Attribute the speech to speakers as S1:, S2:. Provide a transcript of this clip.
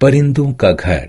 S1: परिंदों का घर।